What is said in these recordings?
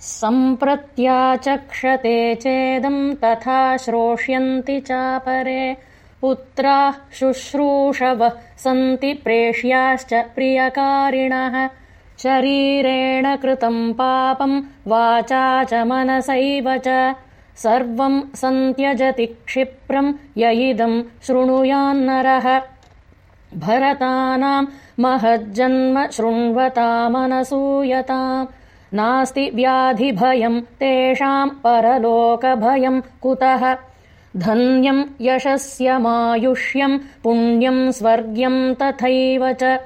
सम्प्रत्याचक्षते चेदम् तथा श्रोष्यन्ति चापरे। पुत्राः शुश्रूषवः सन्ति प्रेष्याश्च प्रियकारिणः। शरीरेण कृतम् पापम् वाचा च मनसैव च। सर्वम् सन्त्यजति क्षिप्रम् य इदम् शृणुयान्नरः। भरतानाम् महज्जन्म शृण्वतामनसूयताम् नास्ति व्याधिभयम् तेषाम् परलोकभयम् कुतः? धन्यम् यशस्यमायुष्यम् पुण्यम् स्वर्ग्यम् तथैव च।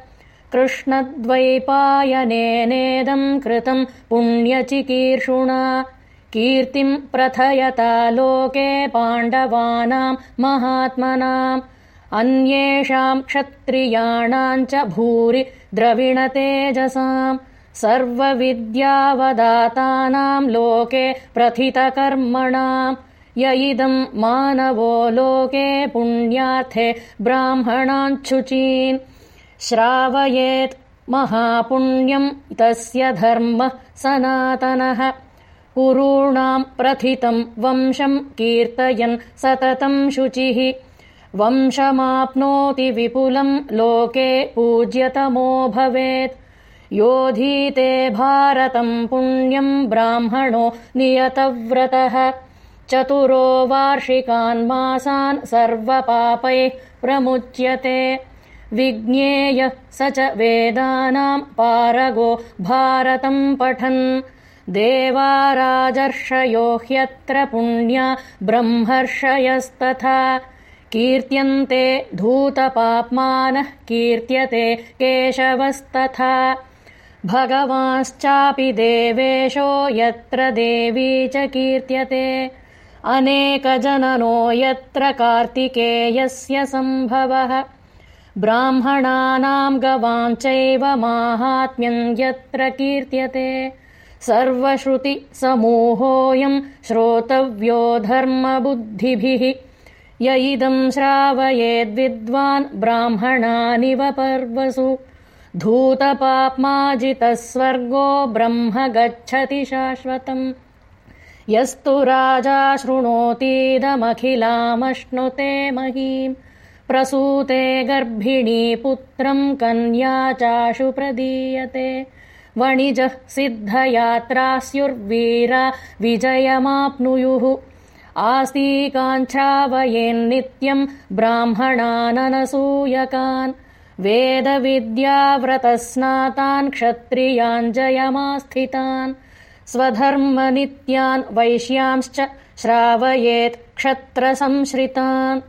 कृष्णद्वैपायनेनेदम् कृतम् पुण्यचिकीर्षुणा। कीर्तिम् प्रथयता लोके पाण्डवानाम् महात्मनाम् अन्येषाम् क्षत्रियाणाम् च भूरि द्रविणतेजसाम् सर्वविद्यावदातानाम् लोके प्रथितकर्मणाम् य इदम् मानवो लोके पुण्यार्थे ब्राह्मणाञ्छुचीन्। श्रावयेत् महापुण्यम् तस्य धर्मः सनातनः। कुरूणाम् प्रथितम् वंशम् कीर्तयन् सततम् शुचिः। वंशमाप्नोति विपुलम् लोके पूज्यतमो भवेत् योधीते भारतम् पुण्यम् ब्राह्मणो नियतव्रतः। चतुरो वार्षिकान् मासान् सर्वपापैः प्रमुच्यते। विज्ञेयः स च वेदानाम् पारगो भारतम् पठन्। देवाराजर्षयो ह्यत्र पुण्या ब्रह्मर्षयस्तथा। कीर्त्यन्ते धूतपाप्मानः कीर्त्यते केशवस्तथा भगवांश्चापि देवेशो यत्र देवी च कीर्त्यते। अनेकजननो यत्र कार्तिकेयस्य सम्भवः। ब्राह्मणानाम् गवाञ्चैव माहात्म्यम् यत्र कीर्त्यते। सर्वश्रुतिसमूहोऽयम् श्रोतव्यो धर्मबुद्धिभिः। य इदम् श्रावयेद्विद्वान् ब्राह्मणानिव पर्वसु धूतपाप्माजितः स्वर्गो ब्रह्म गच्छति शाश्वतम्। यस्तु राजा शृणोतीदमखिलामश्नुते महीम्। प्रसूते गर्भिणी पुत्रम् कन्या चाशु प्रदीयते। वणिजः सिद्धयात्रा स्युर्वीरा विजयमाप्नुयुः। आस्तीकाञ्छावयेन्नित्यम् ब्राह्मणाननसूयकान् वेदविद्याव्रतस्नातान् क्षत्रियाञ्जयमास्थितान् स्वधर्मनित्यान् वैश्यांश्च श्रावयेत् क्षत्रसंश्रितान्